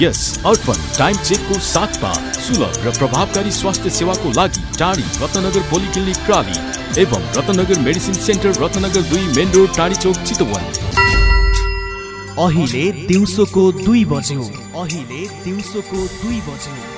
यस अर्पण time चेकको साथमा सुलभ र प्रभावकारी स्वास्थ्य सेवाको लागि टाढी रत्नगर पोलिक्लिनिक प्राली एवं रत्नगर मेडिसिन सेन्टर रत्नगर दुई मेन रोड टाढी चौक चितवन। अहिले दिउँसोको दुई बज्यो। अहिले दिउँसोको दुई बज्यो।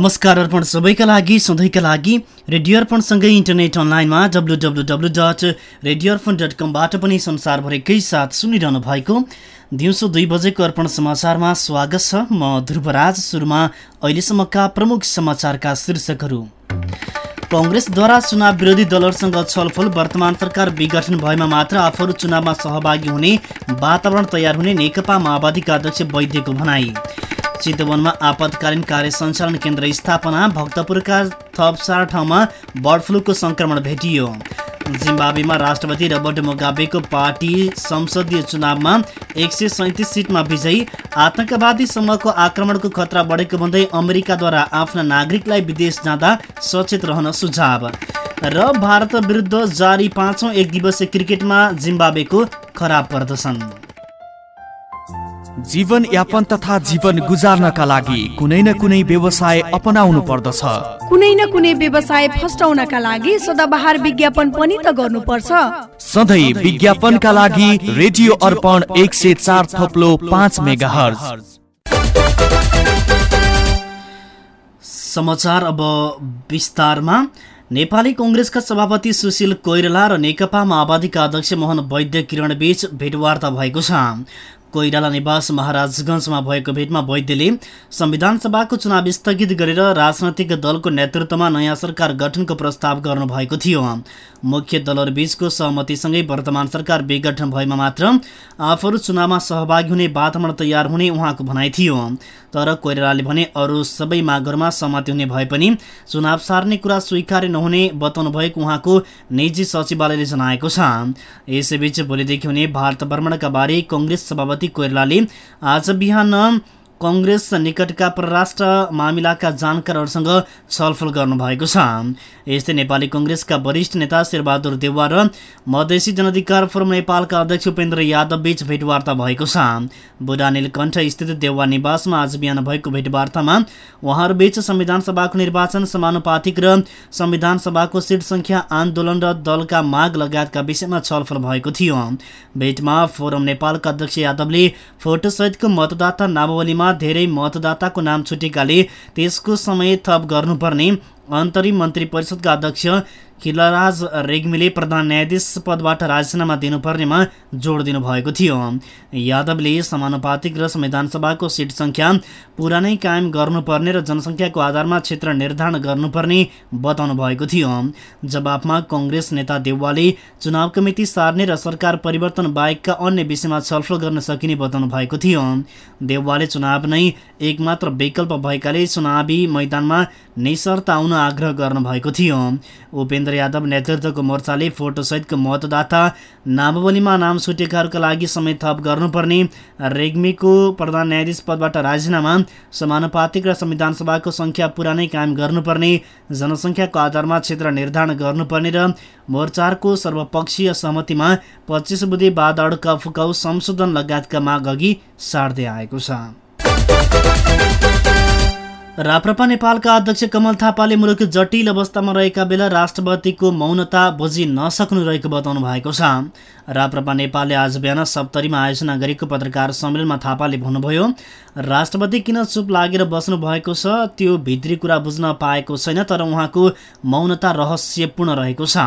नमस्कार अर्पण सबैका लागि सधैँका लागि रेडियो अर्पणसँगै इन्टरनेट अनलाइनमा W W W dot radio Arpan dot कमबाट पनि संसारभरिकै साथ सुनिरहनु भएको दिउँसो दुई बजेको अर्पण समाचारमा स्वागत छ म ध्रुवराज सुरुमा अहिलेसम्मका प्रमुख समाचारका शीर्षकहरू। कङ्ग्रेसद्वारा चुनाव विरोधी दलहरूसँग छलफल वर्तमान सरकार विघटन भएमा मात्र आफूहरू चुनावमा सहभागी हुने वातावरण तयार हुने नेकपा माओवादीका अध्यक्ष वैद्यको भनाई। चितवनमा आपतकालीन कार्य सञ्चालन केन्द्र स्थापना भक्तपुरका थप चार ठाउँमा बर्ड फ्लूको सङ्क्रमण भेटियो। जिम्बावेमा राष्ट्रपति रबर्ट मुगाबेको पार्टी संसदीय चुनावमा एक सय सैँतिस सिटमा विजयी। आतंकवादी समूहको आक्रमणको खतरा बढेको भन्दै अमेरिकाद्वारा आफ्ना नागरिकलाई विदेश जाँदा सचेत रहन सुझाव। र भारत विरुद्ध जारी पाँचौँ एक दिवसीय क्रिकेटमा जिम्बावेको खराब प्रदर्शन। जीवन यापन तथा जीवन गुजार्नका लागि कुनै न कुनै व्यवसाय अपनाउनु पर्दछ। कुनै न कुनै व्यवसाय फस्टाउनका लागि सदाबहार विज्ञापन पनि त गर्नुपर्छ। सधैँ विज्ञापनका लागि रेडियो अर्पण एक सय चार थप्लो पाँच मेगा समाचार अब विस्तारमा। नेपाली कङ्ग्रेसका सभापति सुशील कोइराला र नेकपा माओवादीका अध्यक्ष मोहन वैद्य किरणबीच भेटवार्ता भएको छ। कोइराला निवास महाराजगञ्जमा भएको भेटमा वैद्यले संविधान सभाको चुनाव स्थगित गरेर राजनैतिक दलको नेतृत्वमा नयाँ सरकार गठनको प्रस्ताव गर्नुभएको थियो। मुख्य दलहरूबीचको सहमतिसँगै वर्तमान सरकार विघटन भएमा मात्र आफूहरू चुनावमा सहभागी हुने वातावरण तयार हुने उहाँको भनाइ थियो। तर कोइरालाले भने अरू सबै मागहरूमा सहमति हुने भए पनि चुनाव सार्ने कुरा स्वीकार्य नहुने बताउनु भएको उहाँको निजी सचिवालयले जनाएको छ। यसैबीच भोलिदेखि हुने भारत भ्रमणका बारे कङ्ग्रेस सभापति कोइरालाले आज बिहान कङ्ग्रेस निकटका परराष्ट्र मामिलाका जानकारहरूसँग छलफल गर्नुभएको छ। यस्तै नेपाली कङ्ग्रेसका वरिष्ठ नेता शेरबहादुर देउवा र मधेसी जनअधिकार फोरम नेपालका अध्यक्ष उपेन्द्र यादव बीच भेटवार्ता भएको छ। बुढा नीलकण्ठ स्थित देउवा निवासमा आज बिहान भएको भेटवार्तामा उहाँहरूबीच संविधान सभाको निर्वाचन समानुपातिक र संविधान सभाको सिट संख्या आन्दोलन र दलका माग लगायतका विषयमा छलफल भएको थियो। भेटमा फोरम नेपालका अध्यक्ष यादवले फोटोसहितको मतदाता नामावलीमा धेरै मतदाताको नाम छुटेकाले त्यसको समय थप गर्नुपर्ने अन्तरिम मन्त्री परिषदका अध्यक्ष खिलराज रेग्मीले प्रधान न्यायाधीश पदबाट राजीनामा दिनुपर्नेमा जोड दिनुभएको थियो। यादवले समानुपातिक र संविधान सभाको सिट सङ्ख्या पुरानै कायम गर्नुपर्ने र जनसङ्ख्याको आधारमा क्षेत्र निर्धारण गर्नुपर्ने बताउनु भएको थियो। जवाफमा कङ्ग्रेस नेता देउवाले चुनाव कमिटी सार्ने र सरकार परिवर्तन बाहेकका अन्य विषयमा छलफल गर्न सकिने बताउनु भएको थियो। देउवाले चुनाव नै एकमात्र विकल्प भएकाले चुनावी मैदानमा निशर्त आउन आग्रह गर्नुभएको थियो। उपेन्द्र यादव नेतृत्वको मोर्चाले फोटोसहितको मतदाता नामावलीमा नाम छुटेकाहरूका लागि समय थप गर्नुपर्ने रेग्मीको प्रधान न्यायाधीश पदबाट राजीनामा समानुपातिक र संविधान सभाको सङ्ख्या पुरानै कायम गर्नुपर्ने जनसङ्ख्याको आधारमा क्षेत्र निर्धारण गर्नुपर्ने र मोर्चाहरूको सर्वपक्षीय सहमतिमा पच्चिस बुधे अड्का फुकाउ संशोधन लगायतका माग अघि सार्दै आएको छ। राप्रपा नेपालका अध्यक्ष कमल थापाले मुलुक जटिल अवस्थामा रहेका बेला राष्ट्रपतिको मौनता बुझि नसक्नु रहेको बताउनु भएको छ। राप्रपा नेपालले आज बिहान सप्तरीमा आयोजना गरेको पत्रकार सम्मेलनमा थापाले भन्नुभयो राष्ट्रपति किन चुप लागेर बस्नु भएको छ त्यो भित्री कुरा बुझ्न पाएको छैन तर उहाँको मौनता रहस्यपूर्ण रहेको छ।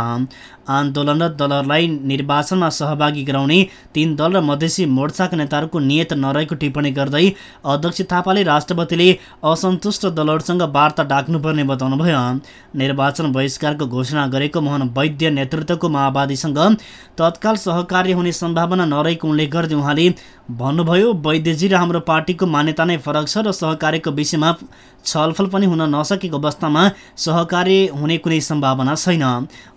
आन्दोलन र दलहरूलाई निर्वाचनमा सहभागी गराउने तीन दल र मधेसी मोर्चाका नेताहरूको नियत नरहेको टिप्पणी गर्दै अध्यक्ष थापाले राष्ट्रपतिले असन्तुष्ट दलहरूसँग वार्ता डाक्नुपर्ने बताउनुभयो। निर्वाचन बहिष्कारको घोषणा गरेको मोहन वैद्य नेतृत्वको माओवादीसँग तत्काल सहकार्य हुने सम्भावना नरहेको उल्लेख गर्दै उहाँले भन्नुभयो वैद्यजी र हाम्रो पार्टीको मान्यता नै फरक छ र सहकार्यको विषयमा छलफल पनि हुन नसकेको अवस्थामा सहकार्य हुने कुनै सम्भावना छैन।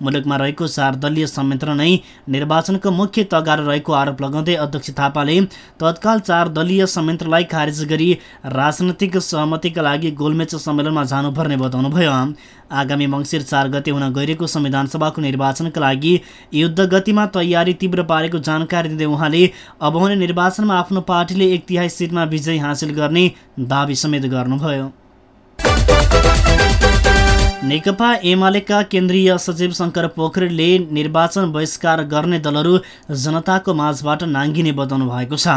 मुलुकमा रहेको चार दलीय संयन्त्र नै निर्वाचनको मुख्य तगार रहेको आरोप लगाउँदै अध्यक्ष थापाले तत्काल चार दलीय संयन्त्रलाई खारेज गरी राजनैतिक सहमतिका लागि गोलमेच सम्मेलनमा जानुपर्ने बताउनुभयो। आगामी मङ्सिर चार गते हुन गइरहेको संविधान सभाको निर्वाचनका लागि युद्ध गतिमा तयारी तीव्र पारेको जानकारी दिँदै उहाँले अब हुने निर्वाचनमा आफ्नो पार्टीले एक तिहाई सिटमा विजय हासिल गर्ने दावी समेत गर्नुभयो। नेकपा एमालेका केन्द्रीय सचिव शङ्कर पोखरेलले निर्वाचन बहिष्कार गर्ने दलहरू जनताको माझबाट नाङ्गिने बताउनु भएको छ।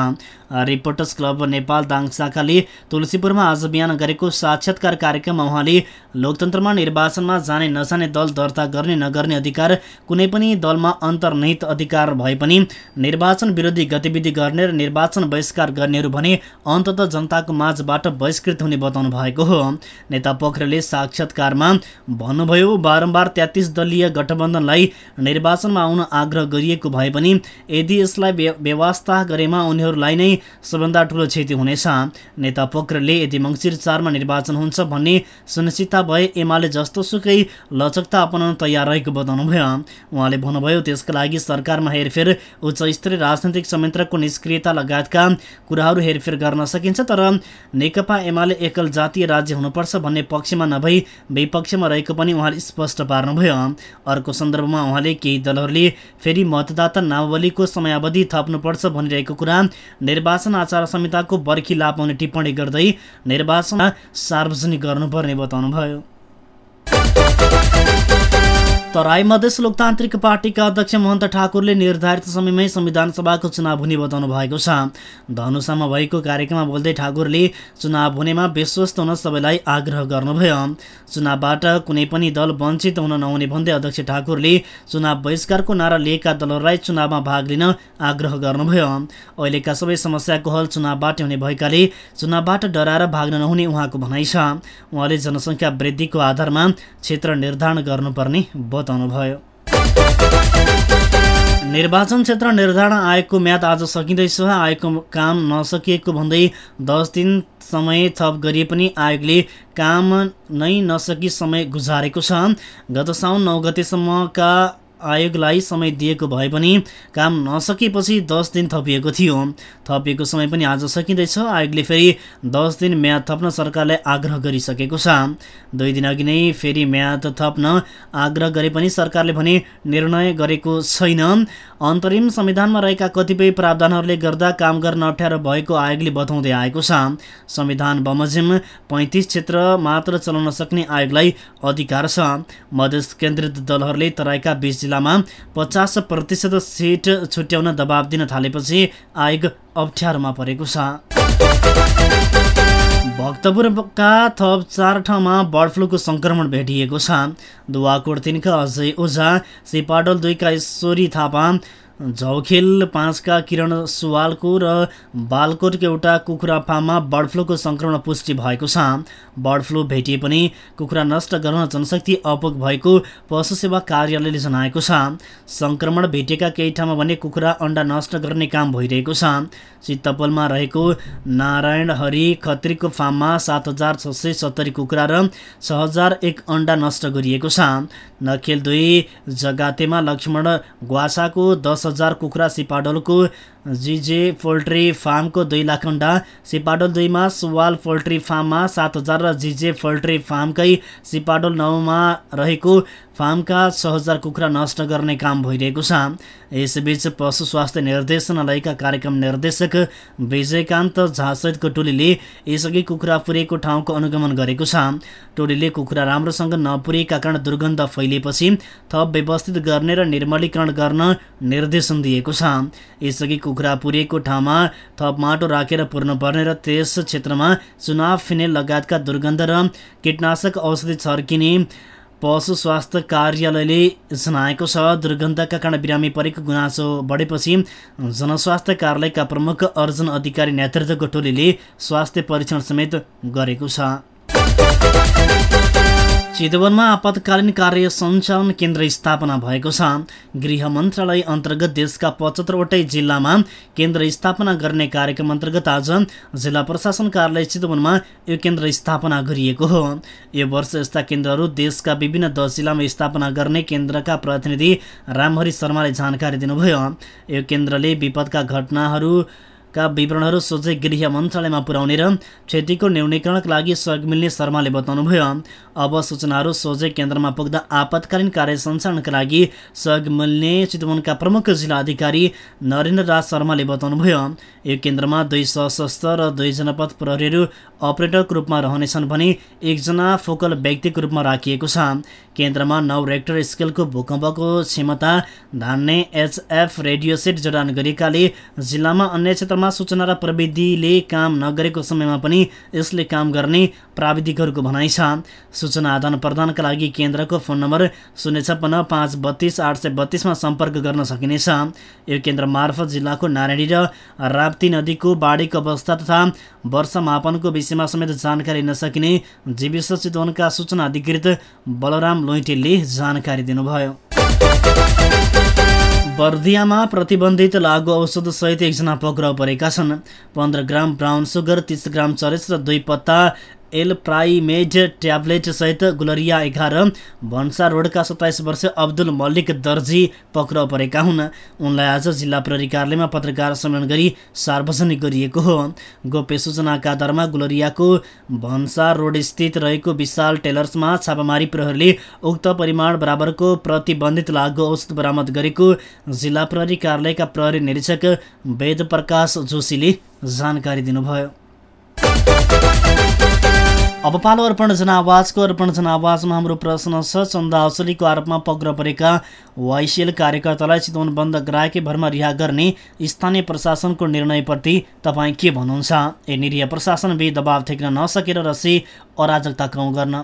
रिपोर्टर्स क्लब नेपाल दाङ शाखाले तुलसीपुरमा आज बिहान गरेको साक्षात्कार कार्यक्रममा उहाँले लोकतन्त्रमा निर्वाचनमा जाने नजाने दल दर्ता गर्ने नगर्ने अधिकार कुनै पनि दलमा अन्तर्निहित अधिकार भए पनि निर्वाचन विरोधी गतिविधि गर्ने र निर्वाचन बहिष्कार गर्नेहरू भने अन्तत जनताको माझबाट बहिष्कृत हुने बताउनु भएको हो। नेता पोखरेलले साक्षात्कारमा भन्नुभयो बारम्बार तेत्तिस दलीय गठबन्धनलाई निर्वाचनमा आउन आग्रह गरिएको भए पनि यदि यसलाई व्यवस्था गरेमा उनीहरूलाई नै सबभन्दा ठुलो क्षति हुनेछ। नेता पोखरेलले यदि मङ्सिर चारमा निर्वाचन हुन्छ भन्ने सुनिश्चितता भए एमाले जस्तोसुकै लचकता अपनाउन तयार रहेको बताउनुभयो। उहाँले भन्नुभयो त्यसका लागि सरकारमा हेरफेर उच्च स्तरीय राजनैतिक संयन्त्रको निष्क्रियता लगायतका कुराहरू हेरफेर गर्न सकिन्छ तर नेकपा एमाले एकल जातीय राज्य हुनुपर्छ भन्ने पक्षमा नभई विपक्षमा रहेको पनि उहाँले स्पष्ट पार्नुभयो। अर्को सन्दर्भमा उहाँले केही दलहरूले फेरि मतदाता नावलीको समयावधि थप्नुपर्छ भनिरहेको कुरा निर्वाचन आचार संहिताको बर्खी लाभ पाउने टिप्पणी गर्दै निर्वाचनमा सार्वजनिक गर्नुपर्ने बताउनुभयो। तराई मधेस लोकतान्त्रिक पार्टीका अध्यक्ष महन्त ठाकुरले निर्धारित समयमै संविधान सभाको चुनाव हुने बताउनु भएको छ। धनुषामा भएको कार्यक्रममा बोल्दै ठाकुरले चुनाव हुनेमा विश्वस्त हुन सबैलाई आग्रह गर्नुभयो। चुनावबाट कुनै पनि दल वञ्चित हुन नहुने भन्दै अध्यक्ष ठाकुरले चुनाव बहिष्कारको नारा लिएका दलहरूलाई चुनावमा भाग लिन आग्रह गर्नुभयो। अहिलेका सबै समस्याको हल चुनावबाट हुने भएकाले चुनावबाट डराएर भाग्न नहुने उहाँको भनाइ छ। उहाँले जनसङ्ख्या वृद्धिको आधारमा क्षेत्र निर्धारण गर्नुपर्ने बताउनुभयो निर्वाचन क्षेत्र निर्धारण आयोगको म्याद आज सकिँदैछ। आयोगको काम नसकिएको भन्दै दस दिन समय थप गरिए पनि आयोगले काम नै नसकी समय गुजारेको छ। गत साउन नौ गतेसम्मका आयोगलाई समय दिएको भए पनि काम नसकेपछि दस दिन थपिएको थियो। थपिएको समय पनि आज सकिँदैछ। आयोगले फेरि दस दिन म्याद थप्न सरकारलाई आग्रह गरिसकेको छ। दुई दिन अघि नै फेरि म्याद थप्न आग्रह गरे पनि सरकारले भने निर्णय गरेको छैन। अन्तरिम संविधानमा रहेका कतिपय प्रावधानहरूले गर्दा काम गर्न अप्ठ्यारो भएको आयोगले बताउँदै आएको छ। संविधान बमोजिम पैँतिस क्षेत्र मात्र चलाउन सक्ने आयोगलाई अधिकार छ। मधेस केन्द्रित दलहरूले तराईका बिस जिल्लामा पचास प्रतिशत सिट छुट्याउन दबाब दिन थालेपछि आयोग अप्ठ्यारोमा परेको छ। भक्तपुरका थप चार ठाउँमा बर्ड फ्लूको सङ्क्रमण भेटिएको छ। दुवाकोट तिनका अजय ओझा सिपाडल दुईका ईश्वरी थापा झौखेल पाँचका किरण सुवालको र बालकोटको एउटा कुखुरा फार्ममा बर्ड फ्लूको सङ्क्रमण पुष्टि भएको छ। बर्ड फ्लू भेटिए पनि कुखुरा नष्ट गर्न जनशक्ति अपुग भएको पशु सेवा कार्यालयले जनाएको छ। सङ्क्रमण भेटिएका केही ठाउँमा भने कुखुरा अन्डा नष्ट गर्ने काम भइरहेको छ। चित्तपलमा रहेको नारायण हरि खत्रीको फार्ममा सात हजार छ सय सत्तरी कुखुरा र छ हजार एक अन्डा नष्ट गरिएको छ। नखेल दुई जगातेमा लक्ष्मण ग्वासाको दस हजार कुखुरा सिपाडोलको जिजे पोल्ट्री फार्मको दुई लाख अन्डा सिपाडोल दुईमा सुवाल पोल्ट्री फार्ममा सात हजार र जिजे पोल्ट्री फार्मकै सिपाडोल नौमा रहेको फार्मका छ हजार कुखुरा नष्ट गर्ने काम भइरहेको छ। यसबीच पशु स्वास्थ्य निर्देशनालयका कार्यक्रम निर्देशक विजयकान्त झासहितको टोलीले यसअघि कुखुरा पुर्याएको ठाउँको अनुगमन गरेको छ। टोलीले कुखुरा राम्रोसँग नपुर्याएका कारण दुर्गन्ध फैलिएपछि थप व्यवस्थित गर्ने र निर्मलीकरण गर्न निर्देशन दिएको छ। यसअघि कुखुरा पुर्याएको ठाउँमा थप माटो राखेर पुर्नुपर्ने र त्यस क्षेत्रमा चुनाव फिनेल लगायतका दुर्गन्ध र कीटनाशक औषधि छर्किने पशु स्वास्थ्य कार्यालयले जनाएको छ। दुर्गन्धका कारण बिरामी परेको गुनासो बढेपछि जनस्वास्थ्य कार्यालयका प्रमुख अर्जुन अधिकारी नेतृत्वको टोलीले स्वास्थ्य परीक्षण समेत गरेको छ। चितवनमा आपतकालीन कार्य सञ्चालन केन्द्र स्थापना भएको छ। गृह मन्त्रालय अन्तर्गत देशका पचहत्तरवटै जिल्लामा केन्द्र स्थापना गर्ने कार्यक्रम अन्तर्गत आज जिल्ला प्रशासन कार्यालय चितवनमा यो केन्द्र स्थापना गरिएको हो। यो वर्ष यस्ता केन्द्रहरू देशका विभिन्न दस जिल्लामा स्थापना गर्ने केन्द्रका प्रतिनिधि रामहरि शर्माले जानकारी दिनुभयो। यो केन्द्रले विपदका घटनाहरू का विवरणहरू सोझै गृह मन्त्रालयमा पुर्याउने र क्षतिको न्यूनीकरणका लागि सहयोग मिल्ने शर्माले बताउनुभयो। अब सूचनाहरू सोझै केन्द्रमा पुग्दा आपतकालीन कार्य सञ्चालनका लागि सहयोग मिल्ने चितवनका प्रमुख जिल्ला अधिकारी नरेन्द्र राज शर्माले बताउनुभयो। यो केन्द्रमा दुई सशस्त्र र दुई जनपद प्रहरीहरू अपरेटरको रूपमा रहनेछन् भने एकजना फोकल व्यक्तिको रूपमा राखिएको छ। केन्द्रमा नौ रेक्टर स्केलको भूकम्पको क्षमता धान्ने एचएफ रेडियो सेट जडान गरेकाले जिल्लामा अन्य क्षेत्रमा सूचना र प्रविधिले काम नगरेको समयमा पनि यसले काम गर्ने प्राविधिकहरूको भनाइ छ। सूचना आदान प्रदानका लागि केन्द्रको फोन नम्बर शून्य छप्पन्न पाँच बत्तिस आठ सय बत्तिसमा सम्पर्क गर्न सकिनेछ। यो केन्द्र मार्फत जिल्लाको नारायणी र राप्ती नदीको बाढीको अवस्था तथा वर्षा मापनको विषयमा समेत जानकारी लिन सकिने जीविस चितवनका सूचना अधिकृत बलराम लोइटेलले जानकारी दिनुभयो। बर्दियामा प्रतिबन्धित लागु औषध सहित एकजना पक्राउ परेका छन्। पन्ध्र ग्राम ब्राउन सुगर तिस ग्राम चरेस र दुई पत्ता एल प्राइमेड ट्याब्लेट सहित गुलरिया एघार भन्सा रोडका सत्ताइस वर्ष अब्दुल मल्लिक दर्जी पक्राउ परेका हुन्। उनलाई आज जिल्ला प्रहरी कार्यालयमा पत्रकार सम्मेलन गरी सार्वजनिक गरिएको हो। गोप्य सूचनाका आधारमा गुलरियाको भन्सा रोड स्थित रहेको विशाल टेलर्समा छापामारी प्रहरीले उक्त परिमाण बराबरको प्रतिबन्धित लागु औषध बरामद गरेको जिल्ला प्रहरी कार्यालयका प्रहरी निरीक्षक वेद प्रकाश जोशीले जानकारी दिनुभयो। अब पालो अर्पण जनावाजको अर्पण जनावाजमा हाम्रो प्रश्न छ। चन्दा औसलीको आरोपमा पक्र परेका वाइसिएल कार्यकर्तालाई चितवन बन्द गराएकै भरमा रिहा गर्ने स्थानीय प्रशासनको निर्णयप्रति तपाईँ के भन्नुहुन्छ? ए निरीह प्रशासन बे दबाव थेक्न नसकेर रसी अराजकता कौँ गर्न।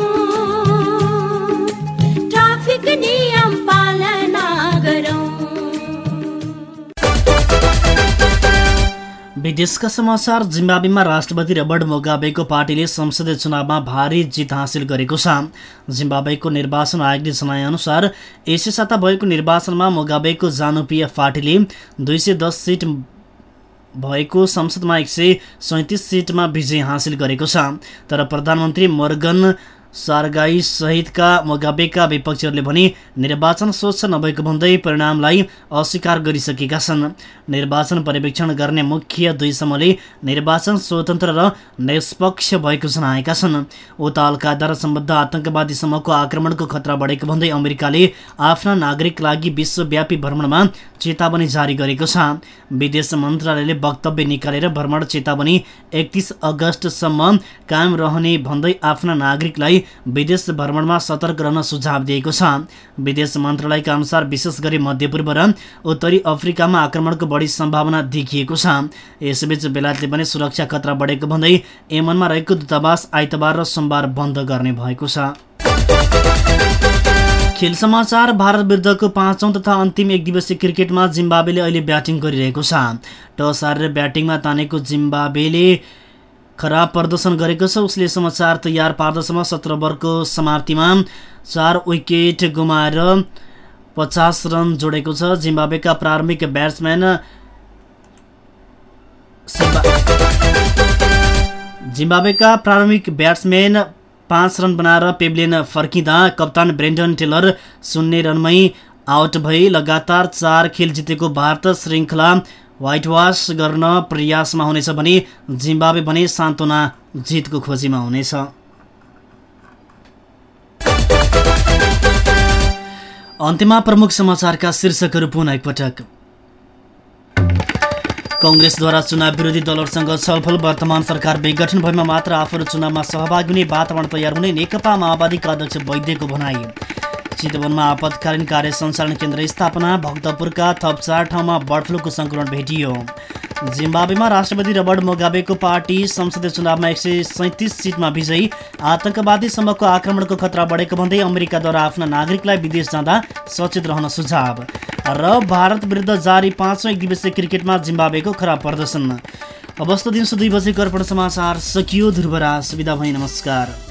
विदेशका समाचार जिम्बाब्वेमा राष्ट्रपति रबर्ट मोगाबेको पार्टीले संसदीय चुनावमा भारी जित हासिल गरेको छ। जिम्बाब्वेको निर्वाचन आयोगले जनाएअनुसार यसै साता भएको निर्वाचनमा मोगाबेको जानु पिएफ पार्टीले दुई सय दस सिट भएको संसदमा एक सय सैँतिस सिटमा विजय हासिल गरेको छ। तर प्रधानमन्त्री मोर्गन सारगाई सहितका मोगाबेका विपक्षीहरूले भने निर्वाचन स्वच्छ नभएको भन्दै परिणामलाई अस्वीकार गरिसकेका छन्। निर्वाचन पर्यवेक्षण गर्ने मुख्य दुई समूहले निर्वाचन स्वतन्त्र र निष्पक्ष भएको जनाएका छन्। उता अलकायदा सम्बद्ध आतंकवादी समूहको आक्रमणको खतरा बढेको भन्दै अमेरिकाले आफ्ना नागरिक लागि विश्वव्यापी भ्रमणमा चेतावनी जारी गरेको छ। विदेश मन्त्रालयले वक्तव्य निकालेर भ्रमण चेतावनी एकतिस अगस्तसम्म कायम रहने भन्दै आफ्ना नागरिकलाई विदेश भ्रमणमा सतर्क रहन सुझाव दिएको छ। विदेश मन्त्रालयका अनुसार विशेष गरी मध्यपूर्व र उत्तरी अफ्रिकामा आक्रमणको बढी सम्भावना देखिएको छ। यसैबीच बेलायतले पनि सुरक्षा खतरा बढेको भन्दै यमनमा रहेको दूतावास आइतबार र सोमबार बन्द गर्ने भएको छ। खेल समाचार भारत विरुद्धको पाँचौँ तथा अन्तिम एक दिवसीय क्रिकेटमा जिम्बाब्वेले अहिले ब्याटिङ गरिरहेको छ। टस हारेर ब्याटिङमा तानेको जिम्बाब्वेले खराब प्रदर्शन गरेको छ। उसले समाचार तयार पार्दछमा सत्र ओभरको समाप्तिमा चार विकेट गुमाएर पचास रन जोडेको छ। जिम्बाब्वेका प्रारम्भिक ब्याट्सम्यान जिम्बाब्वेका प्रारम्भिक ब्याट्सम्यान पाँच रन बनाएर पेब्लेन फर्किँदा कप्तान ब्रेन्डन टेलर शून्य रनमै आउट भई लगातार चार खेल जितेको भारत श्रृङ्खला व्हाइट वास गर्न प्रयासमा हुनेछ भने जिम्बाब्वे भने सान्त्वना जितको खोजीमा हुनेछ। अन्त्यमा प्रमुख समाचारका शीर्षकहरू पुनः एकपटक। कङ्ग्रेसद्वारा चुनाव विरोधी दलहरूसँग छलफल वर्तमान सरकार विघटन भएमा मात्र आफूहरू चुनावमा सहभागी हुने वातावरण तयार हुने नेकपा माओवादीका अध्यक्ष वैद्यको भनाई। चितवनमा आपतकालीन कार्य सञ्चालन केन्द्र स्थापना भक्तपुरका थप चार ठाउँमा बर्ड फ्लूको सङ्क्रमण भेटियो। जिम्बाब्वेमा राष्ट्रपति रबर्ट मोगाबेको पार्टी संसदीय चुनावमा एक सय सैँतिस सिटमा विजयी आतंकवादी समूहको आक्रमणको खतरा बढेको भन्दै अमेरिकाद्वारा आफ्ना नागरिकलाई विदेश जाँदा सचेत रहन सुझाव र भारत विरुद्ध जारी पाँचौँ एक दिवसीय क्रिकेटमा जिम्बाब्वेको खराब प्रदर्शन। अवस्था दिउँसो दुई बजेको अर्पण समाचार सकियो ध्रुवराज सुविधा भई नमस्कार।